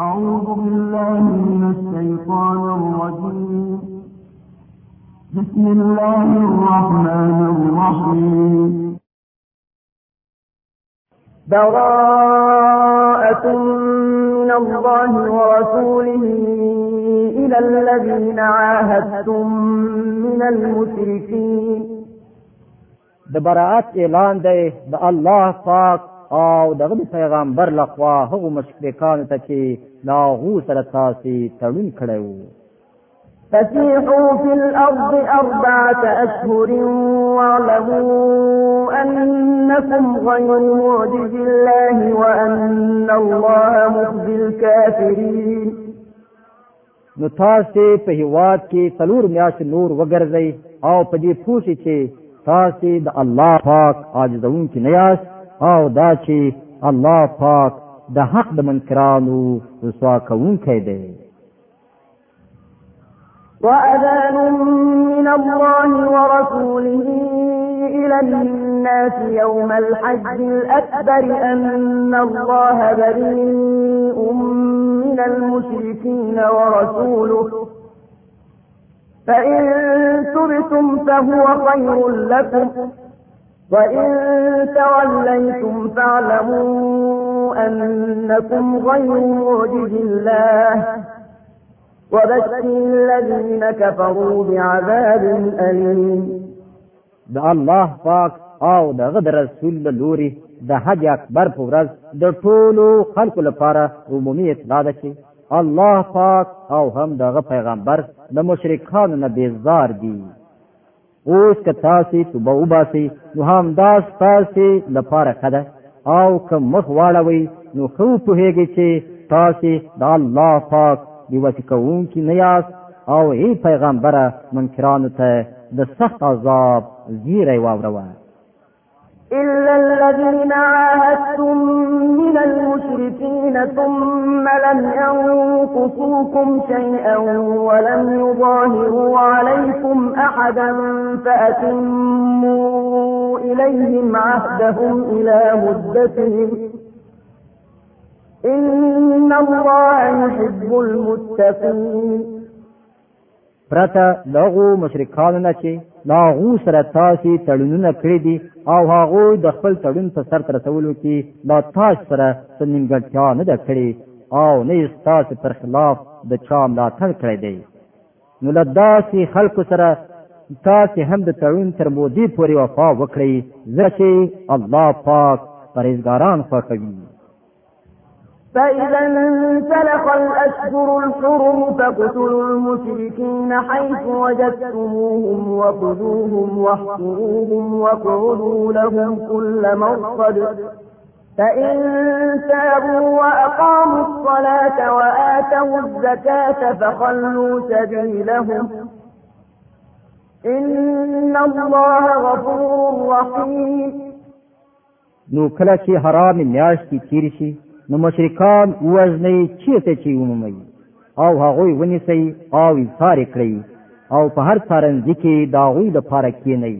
أعوذ بالله من الشيطان الرجيم بسم الله الرحمن الرحيم براءة من الله ورسوله إلى الذين عاهدتم من المشركين ده براءت اعلان ده د الله فاق او دغه پیغمبر لخوا هغه مشرکان ته چې ناغو سره تاسو تړون کړی وو فسيحوا في الأرض أربعة أشهر واعلموا أنكم غير معجز الله وأن الله مخزي الكافرين نو تاسو په هیواد کې څلور میاشت نور وګرځي او په دې پوښتې چې تاسو د الله پاک عاجزون کې نه یاست او دا چې الله پاک د حق د منکرانو رسوا کوونکی دی وأذان من الله ورسوله إلى الناس يوم الحج الأكبر أن الله بريء من المشركين ورسوله فإن تبتم فهو خير لكم وإن توليتم فاعلموا أنكم غير معجز الله وبشر الذين كفروا بعذاب أليم د الله پاک او دغه د رسول له لوري د حج اکبر په ورځ د ټولو خلکو لپاره عمومي اطلاع ده چې الله پاک او هم دغه پیغمبر د مشرکانو نه بیزار دي اوس که تاسو توبه وباسي نو هم دا تاسو لپاره خده او که مخ واړوي نو خو په هیګي چې تاسو د الله پاک دی وسکون کی نیاز او ای پیغمبره منکرانو ته د سخت عذاب زیری واوروه الا الذين المدينة ثم لم ينقصوكم شيئا ولم يظاهروا عليكم أحدا فأتموا إليهم عهدهم إلى مدتهم إن الله يحب المتقين پرته لاغو مشرکانو نه چې لاغو سره تاسو تړونونه کړی دي او هغه د خپل تړون په سر ترسولو کې لا تاسو سره څنګهټیا نه ده کړی او نه تاسو پر خلاف د چا ملاتړ کړی دی نو لداسي خلکو سره تاسو هم د تړون تر مودې پورې وفا وکړئ ځکه الله پاک پرېزګاران خوښوي فإذا انسلخ الأشهر الحرم فاقتلوا المشركين حيث وجدتموهم وخذوهم واحصروهم واقعدوا لهم كل مرصد فإن تابوا وأقاموا الصلاة وآتوا الزكاة فخلوا سبيلهم إن الله غفور رحيم نو کله حرام میاشتې تیر شي نو مشرکان وزنی چیرته چی ومومي او هغه ونیسي او ایثار کړی او په هر څارنځ کې داوی د پاره کې نه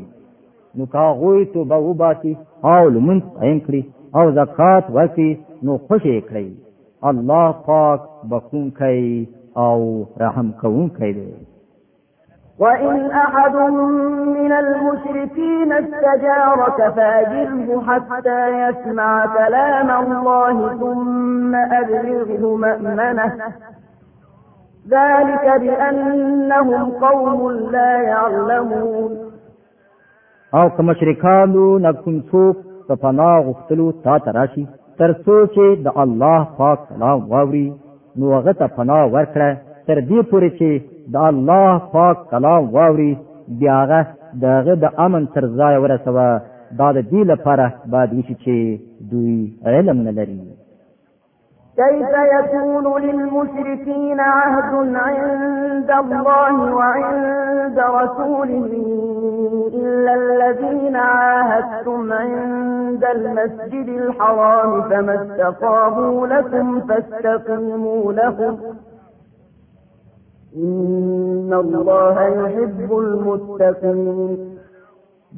نو کاغوی تو به وباسي او لمن عین کړی او زکات ورکړي نو خوشی کړی الله پاک بخون کوي او رحم کوون کوي وإن أحد من المشركين استجارك فاجره حتى يسمع كلام الله ثم أبلغه مأمنه ذلك بأنهم قوم لا يعلمون او آه، که مشرکانو نه کوم څوک غفتلو پناه غوښتلو تا ته تر څو چې الله پاک سلام واوري نو هغه ته پناه تر دې پورې چه دا الله پاک کلام واوري بیا هغه دغه د امن تر ځای ورسوه دا د دې لپاره باید وشي چې دوی علم نه لري كيف يكون للمشركين عهد عند الله وعند رسوله إلا الذين عاهدتم عند المسجد الحرام فما استقاموا لكم فاستقيموا لهم ان الله يحب المتقين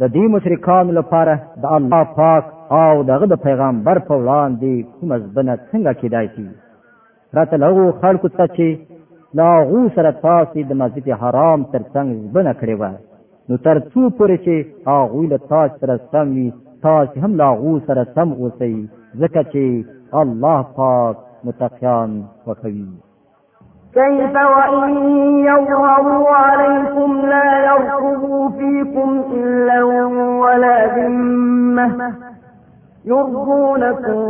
د دې مشرکان لپاره د الله پاک او دغه د پیغمبر په وړاندې کوم ځبنه څنګه کیدای شي راته لغو خلکو ته چې لا غو سره تاسو د مسجد حرام تر څنګ ځبنه کړې و نو تر څو پورې چې هغه له تاسو سره سم وي تاسو هم لا غو سره سم اوسئ ځکه چې الله پاک متقیان وکوي كيف وإن يظهروا عليكم لا يرقبوا فيكم إلا ولا ذمة يرضونكم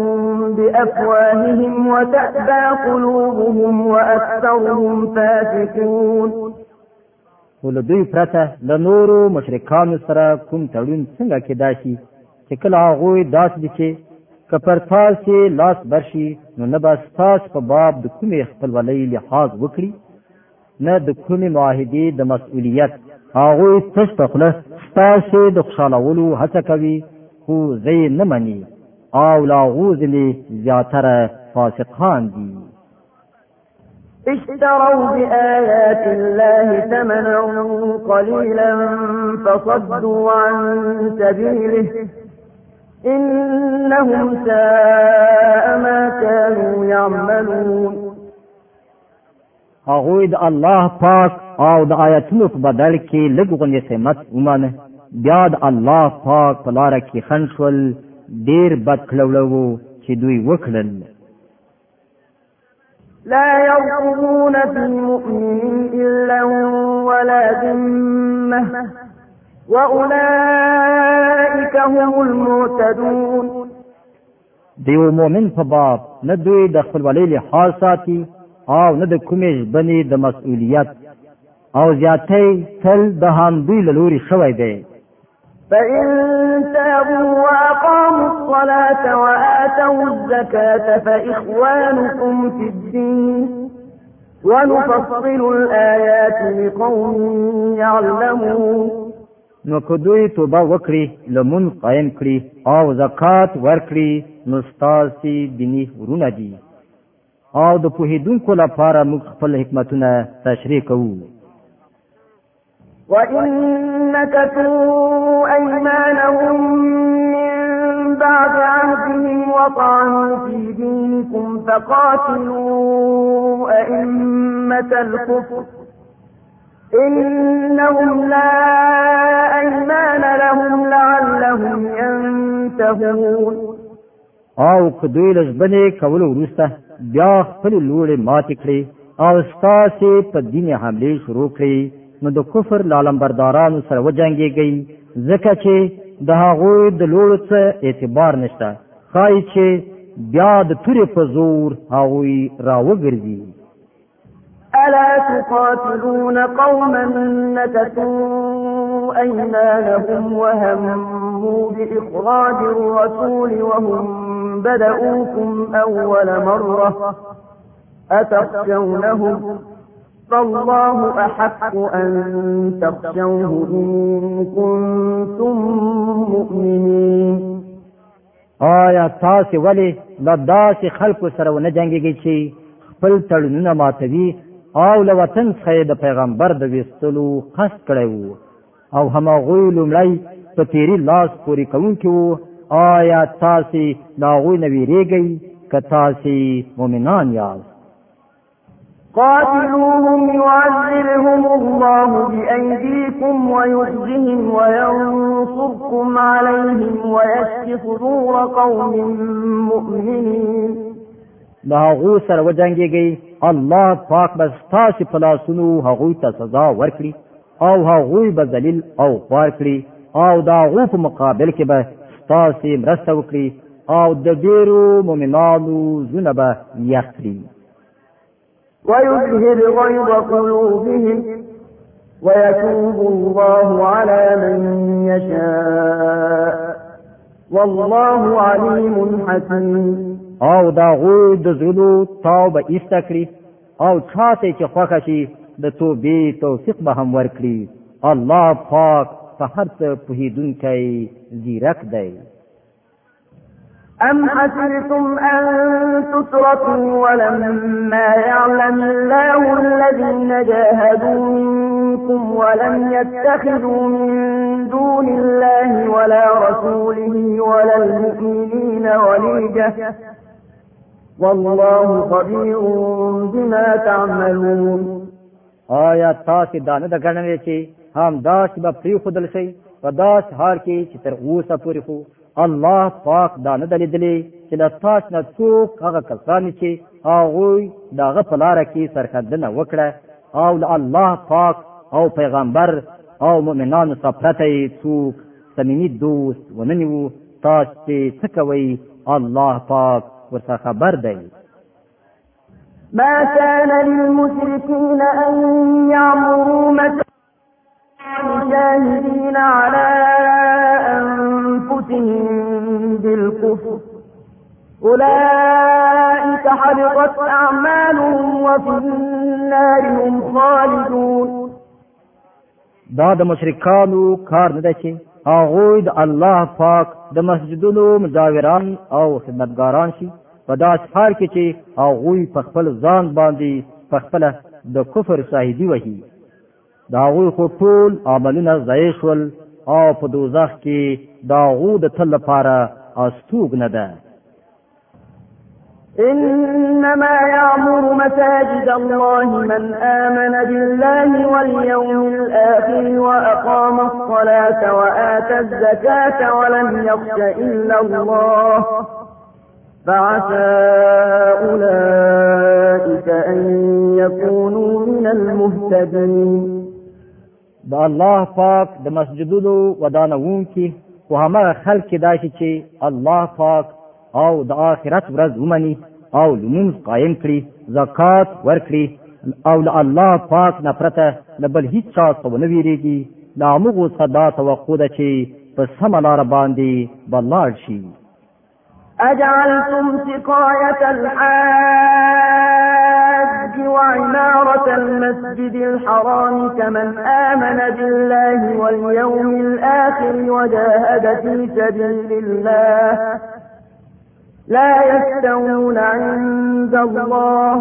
بأفواههم وتأبى قلوبهم وأكثرهم فاسقون ولدوی پرته د نورو مشرکانو سره کوم تړون څنګه کېدای شي چې کله هغوی داسې دي چې که پر تاسې لاس برشي نو نه به ستاسو په باب د کومې خپلولۍ لحاظ وکړي نه د کومې معاهدې د مسؤلیت هغوی تش په خوله ستاسې د خوشحالولو هڅه کوي خو زه یې نه مني او له هغو ځینې زیاتره فاسقان دي اشتروا بآيات الله ثمنا قليلا فصدوا عن سبيله إنهم ساء ما كانوا يعملون هغوی د الله پاک او د آیتونو په بدل کې لږغونې سمت ومانه بیا د الله پاک په لاره کې خنشول ډیر بد کړوړه وو چې دوی وکړل لا يرقبون في مؤمن إلا ولا ذمة واولئك هم المعتدون د یو مؤمن په باب نه دوی د خپلوالۍ لحاظ ساتي او نه د کومې بنې د مسؤلیت او زیاتې تل د هم دوی لوري شوی دی فإن تابوا وأقاموا الصلاة وآتوا الزكاة فإخوانكم في الدين ونفصل الآيات لقوم يعلمون نو که دوی توبه وکړي لمون قائم کړي او زکات ورکړي نو ستاسي دینی ورونه دي او د پوهیدونکو لپاره موږ خپل حکمتونه تشریح کوو وَإِنَّ كَتُوا أَيْمَانَهُمْ مِنْ بَعْدِ عَهْدِهِمْ وَطَعَنُوا فِي دِينِكُمْ فَقَاتِلُوا أَئِمَّةَ الْكُفْرِ إنهم لا أيمان لهم لعلهم ينتهون او که دوی لزبنې کول وروسته بیا خپل لوړې ماتې کړې او ستاسې په دین حمله شروع کړې نو د کفر لالمبردارانو سره وجنګېږئ ځکه چې د هغوی د لوړو څه اعتبار نشته ښایي چې بیا د تورې په زور هغوی راوګرځي ألا تقاتلون قوما نكثوا أيمانهم وهموا بإخراج الرسول وهم بدؤوكم أول مرة أتخشونهم فالله أحق أن تخشوه إن كنتم مؤمنين آیا تاسی ولی لداسی خلق سرو نجنگی گی چی چې خپل ما ماتوي او له وطن څخه د پیغمبر د وستلو قصد کړی وو او هماغوی لومړی په تیری لاس پورې کوونکي وو آیا تاسو ناغوی نه ویریږئ که تاسو مؤمنان یاست قاتلوهم يعذبهم الله بأيديكم ويخزهم وينصركم عليهم ويشف صدور قوم مؤمنين لا غو سره وجنګيږي الله پاک به ستاسو په لاسونو هغوی ته سزا ورکړي او هغوی به ذلیل او خوار کړي او دا هغوی په مقابل کې به ستاسو مرسته وکړي او د ډیرو مؤمنانو زونه به یخ کړي ويذهب غيظ قلوبهم ويتوب الله على من يشاء والله عليم حكيم او دا غوی د زړونو توبه ایسته کړي او چاته چې خوښه شي د توبې توفیق به هم ورکړي الله پاک په هر څه پوهېدونکی ځیرک دی أم حسبتم أن تتركوا ولما يعلم الله الذين جاهدوا منكم ولم يتخذوا من دون الله ولا رسوله ولا المؤمنين وليجة والله خبير بما تعملون آیا تاسو دا نه د غنلې چې هم داس به پری خودل شي په داس هار کې چې تر اوسه پورې خو الله پاک دا نه دلیدلې چې د تاسو نه څوک هغه کسان چې هغه دغه په لار کې سرخدنه وکړه او الله پاک او پیغمبر او مؤمنانو صفرته څوک سمینی دوست وننیو تاسو څه کوي الله پاک ورته خبر دی ما كان للمشركين أن يعمروا مسجد شاهدين على أنفسهم بالكفر أولئك حبطت أعمالهم وفي النار هم خالدون دا د مشرکانو کار هغه د الله پاک د مسجدونو مزاوران او خدمتګاران شي په داس حال کې چې هغه په خپل ځان باندې په خپل د کفر شاهدي وهي دا هغه خو ټول عملونه ضایع شول او په دوزخ کې دا هغه د تل لپاره استوګ نه ده إنما يعمر مساجد الله من آمن بالله واليوم الآخر وأقام الصلاة وآتى الزكاة ولم يخش إلا الله فعسى أولئك أن يكونوا من المهتدين دا الله پاک د مسجدونو ودانوونکي خو هماغه خلک کیدای چې الله پاک او د آخرت ورځ ومني او لمونز قائم کړي زکات ورکړي او له الله پاک نه پرته له بل هیڅ چا څه ونه ویریږي دا موږ صدا توقع ده چې په سم لار باندې بلار شي أجعلتم سقاية الحاج وعمارة المسجد الحرام كمن آمن بالله واليوم الآخر وجاهد في سبيل الله لا يستوون عند الله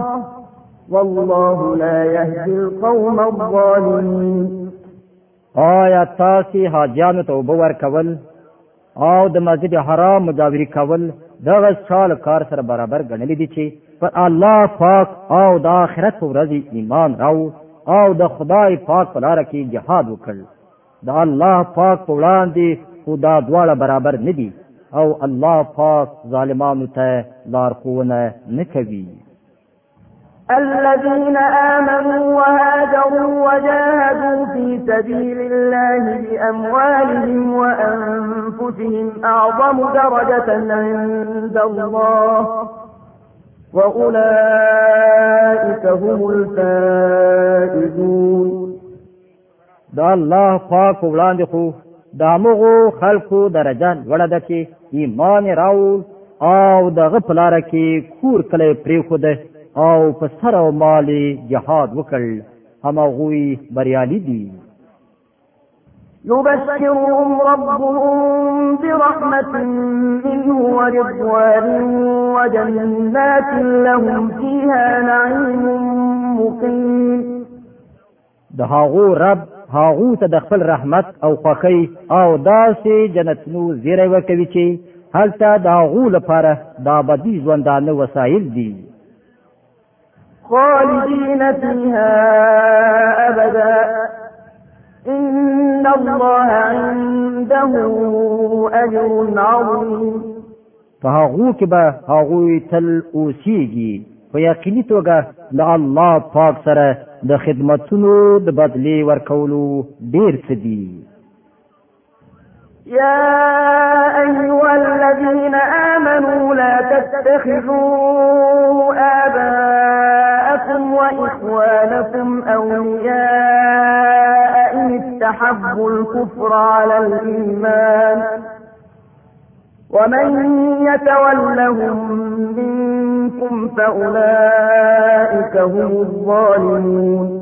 والله لا يهدي القوم الظالمين آیا تاسو حاجیانو توبه ورکول او د مسجد حرام مجاوري کول دغه سال کار سره برابر ګڼل دي چې پر الله پاک او د آخرت ورځ ایمان راو او د خدای پاک په لار کې جهاد وکړ د الله پاک په وړاندې خدا دواړه برابر ندي او الله پاک ظالمانو ته لارښوونه نه کوي الذين آمنوا وهاجروا وجاهدوا في سبيل الله بأموالهم وأنفسهم أعظم درجة عند الله وأولئك هم الفائزون دا الله پاک وړاندې خو دا موږ خلکو درجه وړه ده چې ایمان راوړ او دغه پلار کې کور کله پریخوده او په سر او مال جهاد وکړ همغوی بریالی دي يبشرهم ربهم برحمة منه ورضوان وجنات لهم فيها نعيم مقيم دهاغو رب هاغو ته د خپل رحمت او خوښۍ او داسې جنتونو زیری ورکوي چې هلته د هغو لپاره د ابدي ژوندانه وسایل دي خالدین فیها ابدا إن الله عنده أجر عظيم فهغو کې به هغوی تل اوسیږي په یقیني توګه د الله پاک سره د خدمتونو د بدلی ورکولو ډیر څه دي يا أيها الذين آمنوا لا تتخذوا آباءكم وإخوانكم أولياء إن استحبوا الكفر على الإيمان ومن يتولهم منكم فأولئك هم الظالمون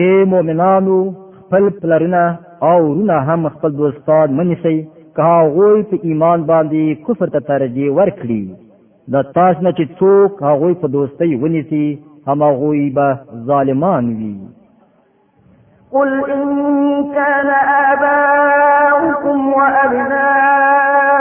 اے مؤمنانو خپل پلرونه او رونه هم خپل دوستان منیسي که هغوی په ایمان باندې کفر ته ترجیح ورکړي د تاسو نه چې څوک هغوی په دوستۍ ونیسي هم هغوی به ظالمان وي قل إن كان آباؤكم وأبناؤكم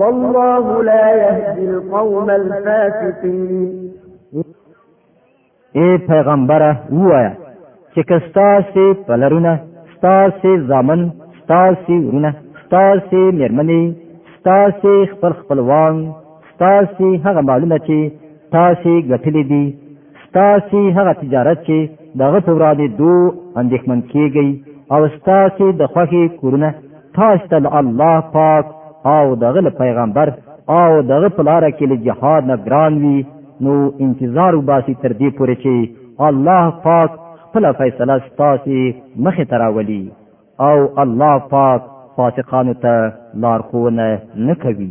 والله لا يهدي القوم الفاسقين اے پیغمبره وایا چې کستا سي پلرونه ستا سي ځامن ستا سي ورونه ستا سي مرمنې ستا سي خپل خپلوان ستا سي هغه معلومه چې تاسو غټلې دي ستا سي هغه تجارت چې دغه توراده دو اندېخمن کیږي او ستا سي د خوخي کورونه تاسو ته الله پاک او دغه پیغمبر او دغه پلار کې له جهاد نه ګران وي نو انتظار وباسي تر دې پورې چې الله پاک خپل فیصله ستاسي مخې تراولي او الله پاک فاسقانو ته لارښوونه نه کوي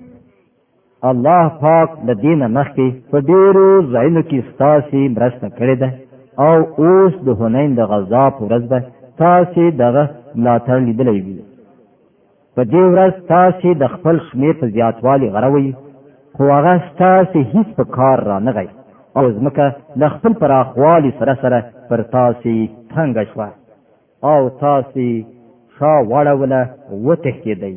الله پاک د دینه مخکې په ډیرو ځایونو کې ستاسي مرسته کړې ده او اوس د هنین د غزا په ورځ به تاسې دغه ملاتړ لیدلی وي په دې ورځ تاسې د خپل شمېر په زیاتوالي غروي خو هغه ستاسې هیڅ په کار رانغی او ځمکه د خپل پراخوالي سره سره پر تاسې تنګه شوه او تاسې شا واړوله وتښکېدئ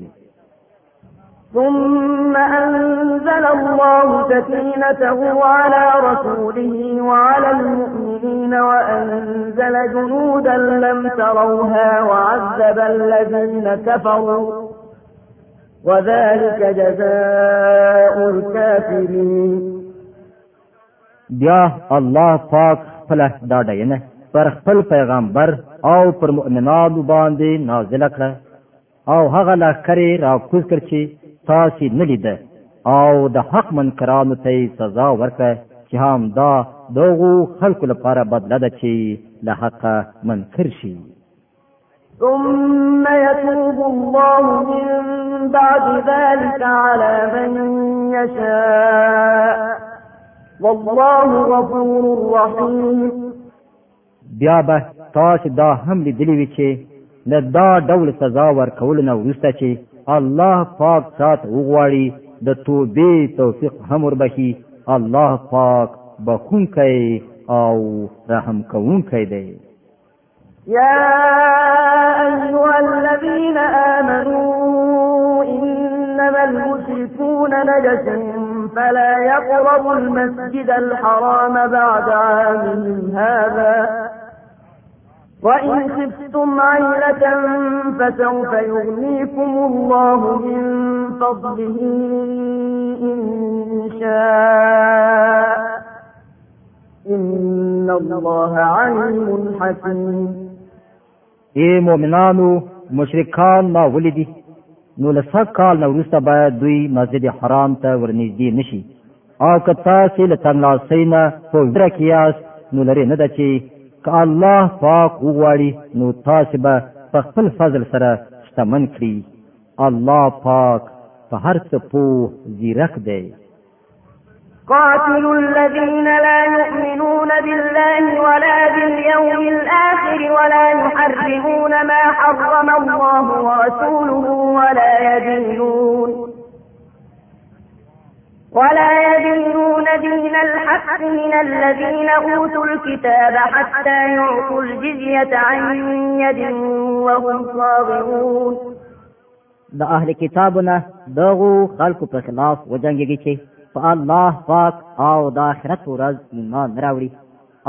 ثم أنزل الله سكينته على رسوله وعلى المؤمنين وأنزل جنودا لم تروها وعذب الذين كفروا وذلك جزاء الكافرين بیا الله پاک خپل دا ډینه پر خپل پیغمبر او پر مؤمنانو باندې نازل کړ او هغه لخرې را کوز کړ چې تاسې نه لیده او د حق منکرانو ته سزا ورکړه چې هم دا دغو خلکو لپاره بدله ده چې له حقه منکر شي ثم يتوب الله من بعد ذلك على من يشاء والله غفور رحيم بیا به تاسو دا هم لیدلی وی چې دا ډول سزا ورکول نه ورسته چې الله پاک سات وغواړي د توبې توفیق هم وربخي الله پاک بخونکی او رحم کوونکی دی يا أيها الذين آمنوا إنما المشركون نجس فلا يقربوا المسجد الحرام بعد عامهم هذا وإن خفتم عيلة فسوف يغنيكم الله من فضله إن شاء إن الله عليم حكيم اے مؤمنانو مشرکان ما ولیدي نو لسه کال نو وروسته باید دوی مسجد حرام ته ورنږدې نشي او که تاسو له تنګ لاسینه په ورکیاس نو لري نه ده چې که الله پاک وغواړي نو تاسو به په خپل فضل سره شتمن کړي الله پاک په هر څه پوه زیرک دی قاتلوا الذين لا يؤمنون بالله ولا باليوم الآخر ولا يحرمون ما حرم الله ورسوله ولا يدينون ولا يدينون دين الحق من الذين أوتوا الكتاب حتى يعطوا الجزية عن يد وهم صاغرون د اهل کتابونه دغو خلکو په خلاف وجنګیږي چې په الله پاک او د آخرت ورځ ایمان راوړي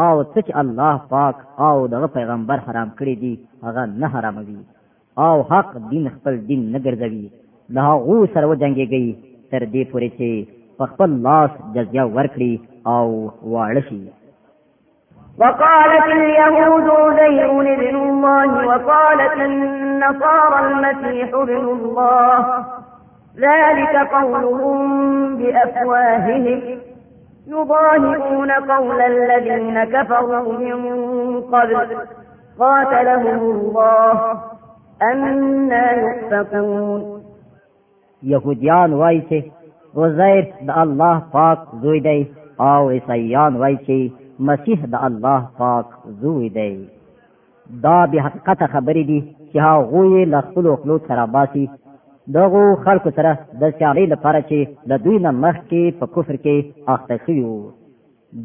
او څه چې الله پاک او دغه پیغمبر حرام کړی دي هغه نه حراموي او حق دین خپل دین نه ګرځوي له هغو سره وجنګیږي تر دې پورې چې په خپل لاس جزیه ورکړي او واړه شي وقالت اليهود زير ابن الله وقالت النصارى المسيح ابن الله ذلك قولهم بأفواههم يضاهئون قول الذين كفروا من قبل قاتلهم الله أنا يؤفكون يهوديان وایسه وزیر د الله پاک زوی دی او عیسیان وایي چې مسیح د الله پاک زوی دی دا به حقیقت خبرې دي چې هغوی له خپل خپل سره باسي دغه خلکو سره د سیالي لپاره چې د دوی نه مخکې په کفر کې اخته شوي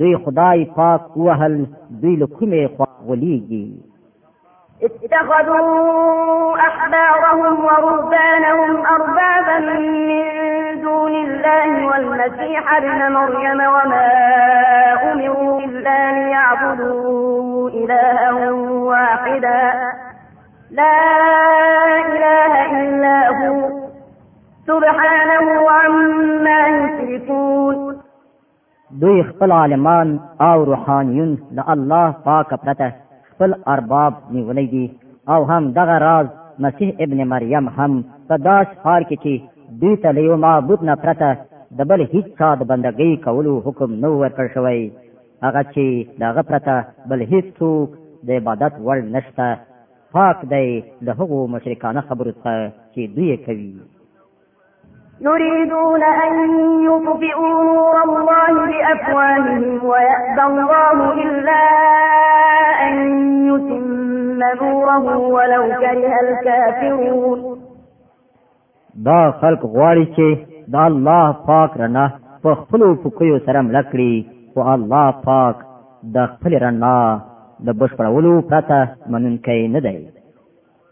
دوی خدای پاک وهل دوی له کومې خوا غولیږي اتخذوا احبارهم ورهبانهم اربابا من دون الله والمسيح ابن مريم وما أمروا إلا ليعبدوا إلها واحدا لا إله إلا هو سبحانه عما يشركون دوی خپل عالمان او روحانیون د الله پاک پرته خپل ارباب نیولې دي او هم دغه راز مسیح ابن مریم هم په داس حال کې چې دوی ته له یو معبود نه پرته د بل هیڅ چا د بندګۍ کولو حکم نه ورکړ شوی هغه چې دغه پرته بل هیڅ څوک د عبادت وړ نشته پاک دی د هغو مشرکانه خبرو څخه چې دوی کوي يريدون أن يطفئوا نور الله بأفواههم ويأبى الله إلا أن يتم نوره ولو كره الكافرون دا خلق غواړي چې دا الله پاک رڼا په خپل فقيو سره ملکړي او الله پاک د خپل رڼا د بشپړولو پرته منونکی نه دی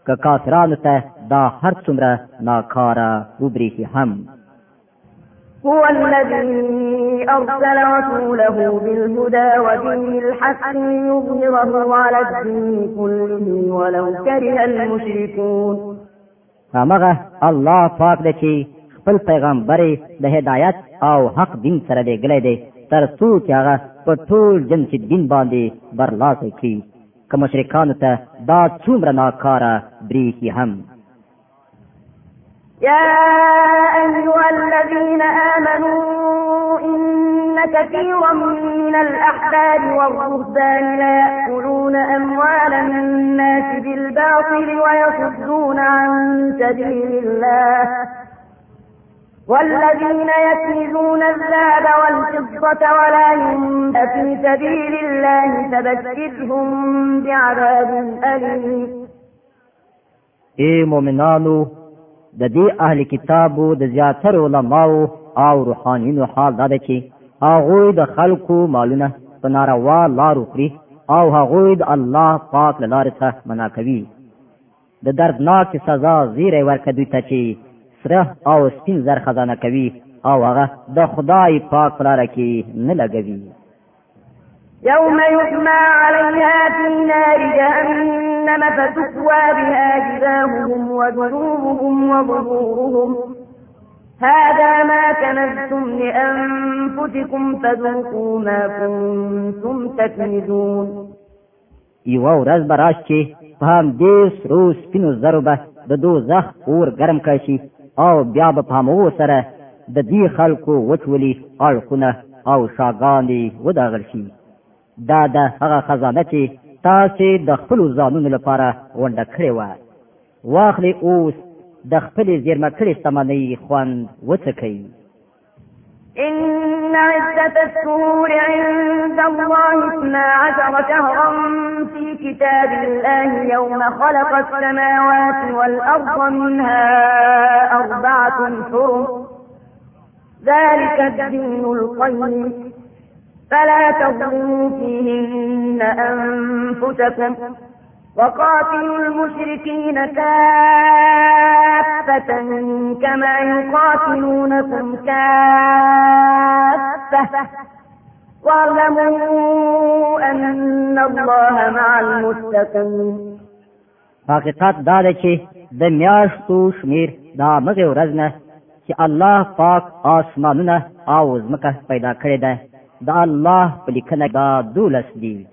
که کافرانو ته دا هر څومره ناکاره وبریږي هم هو الذي أرسل رسوله بالهدى ودين الحق ليظهره على الدين كله ولو كره المشركون هغه الله پاک دی چې خپل پیغمبر د هدایت او حق دین سره دی ګلې دی تر څو چې هغه په ټول جن چې دین باندې برلاسی کړي که مشرکانو ته دا څومره ناکاره بریښي هم يا أيها الذين آمنوا إن كثيرا من الأحبار والرهبان لا يأكلون أموال الناس بالباطل ويصدون عن سبيل الله والذين يكنزون الذهب والفضة ولا ينفق في سبيل الله فبشرهم بعذاب أليم اے مومنانو د دې اهل کتابو د زیاتره علماو او روحانینو حال دا ده چې هغه د خلکو مالونه په ناروا لارو خوري او هغه د الله پاک لارې ته منا کوي د دردناک سزا زیره ورکه دوی ته چې سره او سپین زر خزانه کوي او هغه د خدای پاک لاره کې نه لګوي يوم يحمى عليها في نار جهنم فتكوى بها جباههم وجنوبهم وظهورهم هذا ما كنزتم لأنفسكم فذوقوا ما كنتم تكنزون یوه ورځ به راش چې په همدې سرو سپینو زرو به د دوزخ اور ګرم کړی شي او بیا به په همغو سره د دې خلکو وچولي اړخونه او شاګانې وداغل شي دا د هغه خزانه چې تاسې د خپلو ځانونو لپاره غونډه کړې وه واخلې اوس د خپل زیرمه کړې سمنې خوان وڅکي إن عدة الشهور عند الله اثنا عشر شهرا في كتاب الله يوم خلق السماوات والأرض منها أربعة حرم ذلك الدين القيم فلا تظلموا فيهن أنفسكم وقاتلوا المشركين كافة كما يقاتلونكم كافة واعلموا أن الله مع المتقين حقیقت دا ده چې د میاشتو شمیر دا مغه ورځ نه چې الله پاک آسمانونه او ځمکه پیدا کړې ده دا الله په لیکنه دا دولس دی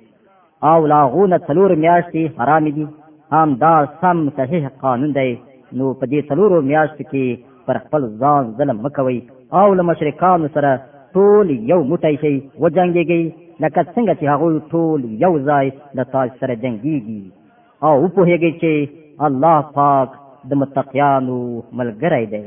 او لاغونه تلور میاشتې حرام دي هم دا سم صحیح قانون دی نو په دې تلور میاشت کې پر خپل ځان ظلم مکوي او له مشرکانو سره ټول یو موټی شي وجنګيږي لکه څنګه چې هغه ټول یو ځای د تاج سره جنگيږي او په هغه چې الله پاک د متقیانو ملګری دی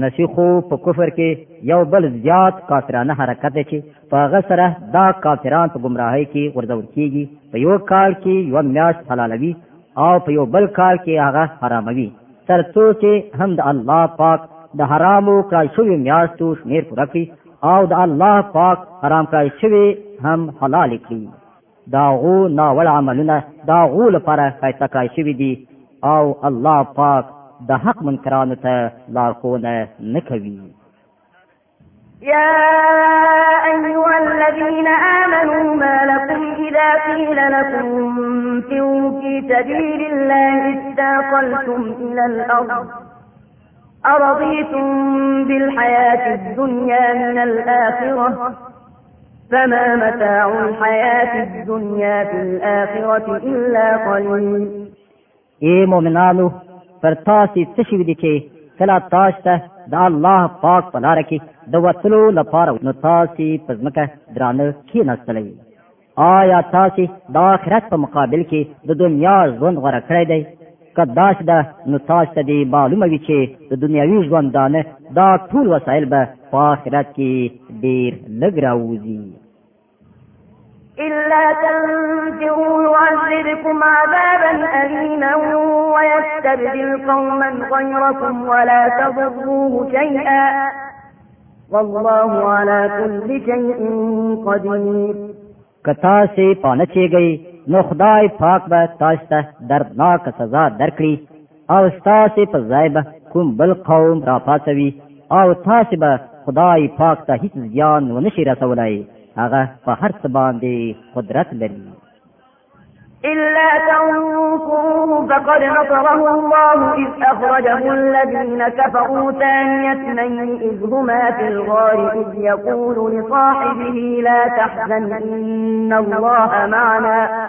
نسیخو په کفر کې یو بل زیات کافرانه حرکت چې په هغه سره دا کافران په گمراهۍ کې ورځول کیږي په یو کال کې یو میاش حلالوي او په یو بل کال کې هغه حراموي تر څو چې هم د الله پاک د حرامو کړای شوی میاشتو شمیر پوره کړي او د الله پاک حرام کړای شوی هم حلال کړي دا غو ناول عملونه دا غو لپاره فیصله کړای شوی دي او الله پاک د حق منکرانو ته لارښوونه نه کوي يا أيها الذين آمنوا ما لكم إذا قيل لكم انفقوا في سبيل الله استاقلتم إلى الأرض أرضيتم بالحياة الدنيا من الآخرة فما متاع الحياة الدنيا في الآخرة إلا قليل اي مؤمنانو پر تاسو څه شي دي چې کله تاسو ته د الله پاک په لار کې د وصلو لپاره نو تاسو په ځمکه درانه کېناستلې آیا تاسو د آخرت په مقابل کې د دنیا ژوند غوره کړی دی کداش ده نو تاسو ته دی معلومه وي چې د دنیوي ژوندانه دا ټول وسایل به په آخرت کې ډیر لګ راوځي إلا تنفروا يعذبكم عذابا أليما ويستبدل قوما غيركم ولا تضروه شيئا والله على كل شيء قدير کتا سي پانچيږي نو خدای پاک به تاسو ته دردناک سزا درکړي او تاسو په ځای به کوم بل قوم را پاتوي او تاسو به خدای پاک ته هیڅ زیان ونشي رسولای هغه په هر څه باندې قدرت لري إلا تنصروه فقد نصره الله إذ أخرجه الذين كفروا ثاني اثنين إذ هما في الغار إذ يقول لصاحبه لا تحزن إن الله معنا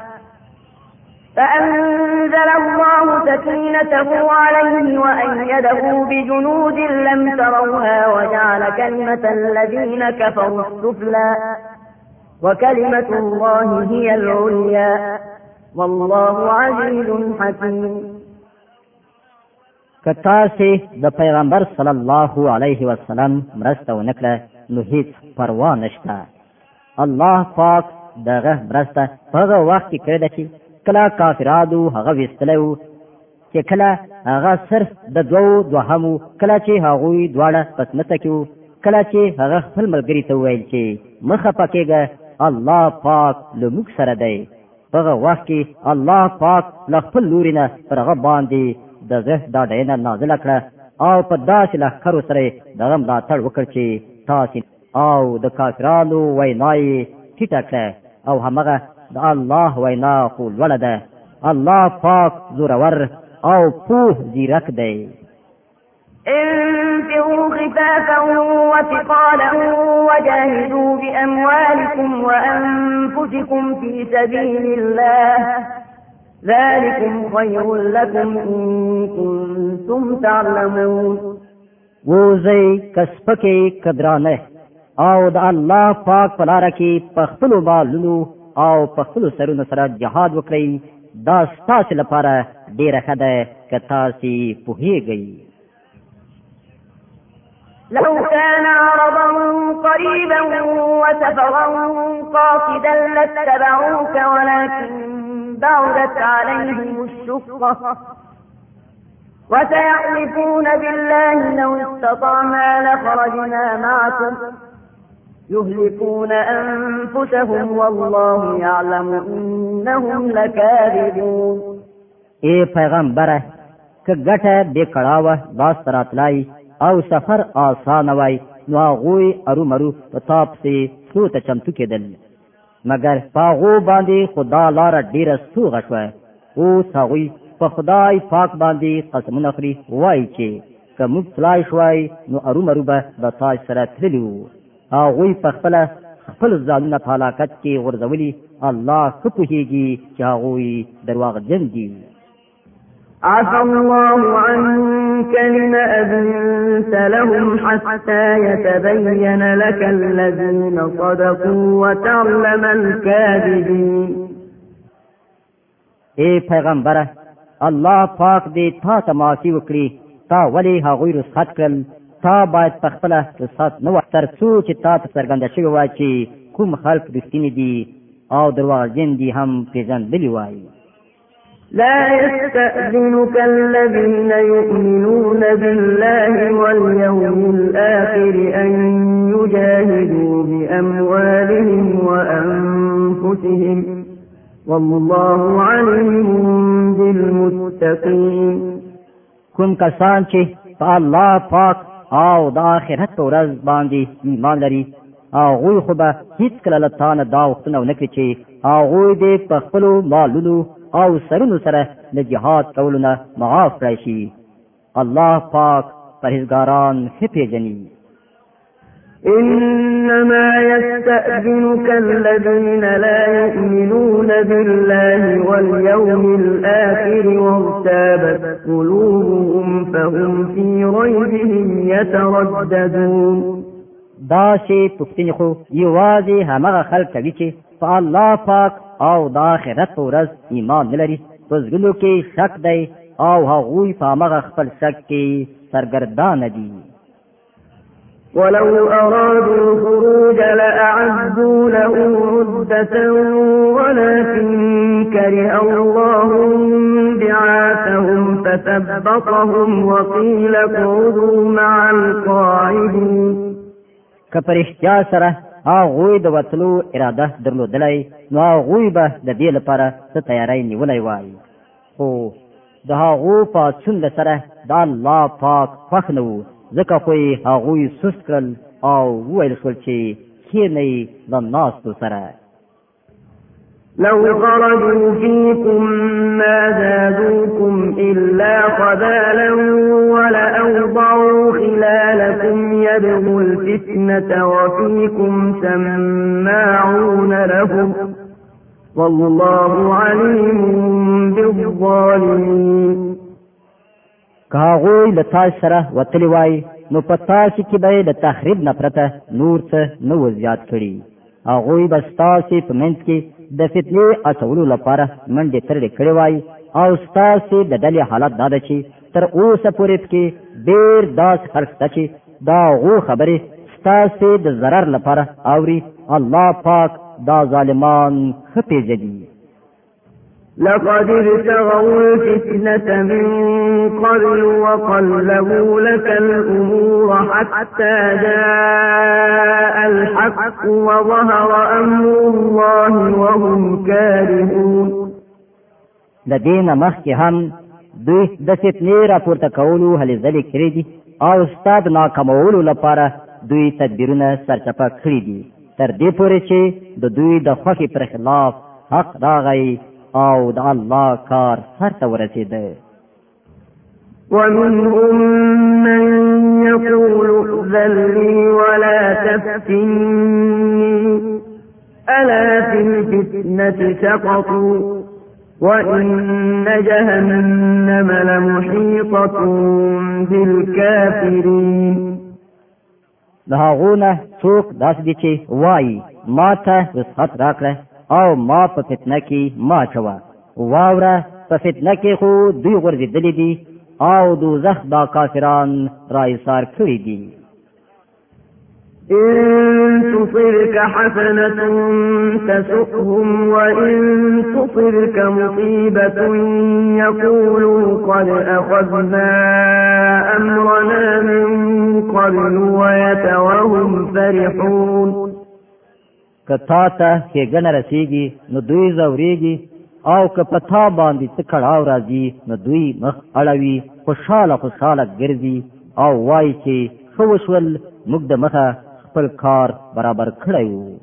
فأنزل الله سكينته عليه وأيده بجنود لم تروها وجعل كلمة الذين كفروا السفلى وكلمة الله هي العليا والله عزيز حكيم کتاسی د پیغمبر صلی الله علیه وسلم مرسته ونکړه نو هیڅ پروا نشته الله پاک دغه مرسته هغه وخت کې کړی چې کله کافرادو هغه وستلو چې کله هغه صرف د دوو دوهمو کله چې هغه دواړه پسمته کیو کله چې هغه خپل ملګری ته ویل چې مخه پکېګه الله پاک لموږ سره دی هغه وخت کې الله پاک له خپل لوري نه پر هغه باندې د زه دا ډینا نازل کړه او په داسې لخر سره دغه ملاتړ وکړ چې تاسو او د کافرانو وینای ټیټه کړه او همغه د الله وینا قول ولده الله پاک زورور او پوه زیرک دی انفروا خفافا وثقالا وجاهدوا بأموالكم وأنفسكم في سبيل الله ذلكم خير لكم إن كنتم تعلمون ووزي کسبکی کدرانه او د الله پاک په لار کې په خپل بالونو او په خپل سرونو سره جهاد وکړئ دا ستاسو لپاره ډیره ښه ده که تاسو پوهیږئ لو كان عرضا قريبا وسفرا قاصدا لاتبعوك ولكن بعدت عليهم الشقة وسيحلفون بالله لو استطعنا لخرجنا معكم يهلكون أنفسهم والله يعلم إنهم لكاذبون إيه پیغمبره که ګټه بې کړاوه لاي راتلای او سفر آسانه وای نو هغوی ارو مرو په تاپ سي سو ته چمتو کېدل مګر پاغو باندې خدا لار ډیره سوغه شوه او هغوی په خدای پاک باندې قسمونه خوري وای چې که موږ فلای شوای نو ارو مرو به د تاج سره تللو هغوی په خپل خپل ځانونه په حلاکت کې غورځولي الله څه پوهیږي چې هغوی درواغجن دي عفى الله عنك لما أذنت لهم حتى يتبين لك الذين صدقوا وتعلم الكاذبين اے پیغمبره الله پاک دې تا ته معافي وکړي تا ولې هغوی رسخت کړل تا باید په خپل رسخت نه وتر څو چې تا ته څرګنده شوی وای چې کوم خلق رښتینی دي او دروغجن دي هم پیژندلی وای لا يستأذنك الذين يؤمنون بالله واليوم الآخر أن يجاهدوا بأموالهم وأنفسهم والله عليم بالمتقين کوم کسان چې په الله پاک او د آخرت ورځ باندې ایمان لري هغوی خو به هیڅکله له تا نه دا وختونه ونه کړي چې هغوی دې په خپلو مالونو او سرونو سره د جهاد کولونه معاف راشي الله پاک پرهیزګاران ښه پیژني إنما يستأذنك الذين لا يؤمنون بالله واليوم الآخر وارتابت قلوبهم فهم في ريبهم يترددون دا شی پوښتنې خو یوازې همغه خلک کوي چې په الله پاک او د آخرت پر ورځ ایمان نه لري پزګلو کې شک دی او هغوی په هغه خپل شک کې سرګردان دي ولو أرادوا الخروج لأعدوا له عدة ولكن كره الله بعاثهم فثبطهم وقيل اقعدوا مع القاعدين كفر احتيا سره هغه د وتلو اراده درلودلای نو هغه به د دې لپاره څه تیاری نیولای وای خو د هغه په څنډه سره د الله پاک فخنو ځکه خو هغه سست کړل او ویل شول چې کینې د ناس سره لو خرجوا فيكم ما زادوكم إلا خبالا ولأوضعوا خلالكم يبغوا الفتنة وفيكم سماعون لهم والله عليم بالظالمين کاغوی لتا سره وتلی وای نو پتا چې کې به د تخریب نفرته نور څه نو زیات کړي هغوی به ستاسې په منځ کې د فتنې اچولو لپاره منډې ترډې کړې وای او ستاسې د ډلې حالت دا ده چې تر اوسه پورې پکې ډېر داس خلک شته چې دا غو خبرې ستاسې د ضرر لپاره اوري الله پاک دا ظالمان ښه پېژني لقد ابتغوا الفتنة من قبل وقلبوا لك الأمور حتى جاء الحق وظهر أمر الله وهم كارهون د دین مخکې هم دوی د فتنې راپورته کولو هلې ځلې کړې دي او استاد ناکامولو لپاره دوی تدبیرونه سرچپه کړي دي تر دې پورې چې د دوی د خوښې پر خلاف حق راغی او د الله کار هر ته ورسېده ومنهم من يقول ذلني ولا تفتني ألا في الفتنة سقطوا وإن جهنم لمحيطة بالكافرين دهاغونه سوق څوک داسې دي چې وایي ما ته وسخت راکړه او ما په فتنه کې ما چوا واوره په فتنه کې خو دوی غورځېدلې دي او دوزخ دا کافران را ایثار کړي دي إن تصرك حسنة تسؤهم وإن تصرك مصيبة يقولوا قد أخذنا أمرنا من قبل ويتوهم فرحون که تا ته ښېګنه رسیږي نو دوی ځورېږي او که په تا باندې څه کړاو راځي نو دوی مخ اړوي خوشحاله خوشحاله ګرځي او وایي چې ښه وشول موږ د مخه خپل کار برابر کړی وو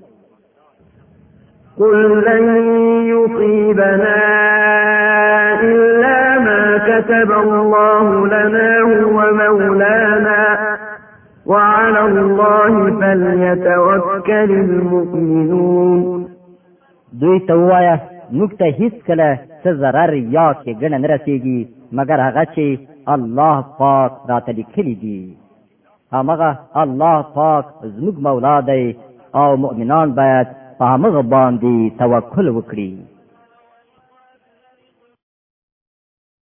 قل لن يصيبنا إلا ما كتب الله لنا هو مولانا وعلى الله فليتوكل المؤمنون دوی ته وایا موږ ته هیڅ کله څه ضرر یا کې ګڼه نه رسیږي مګر هغه چې الله پاک راته لیکلي دي همغه الله پاک زموږ مولا دی او مؤمنان باید په هغه باندې توکل وکړي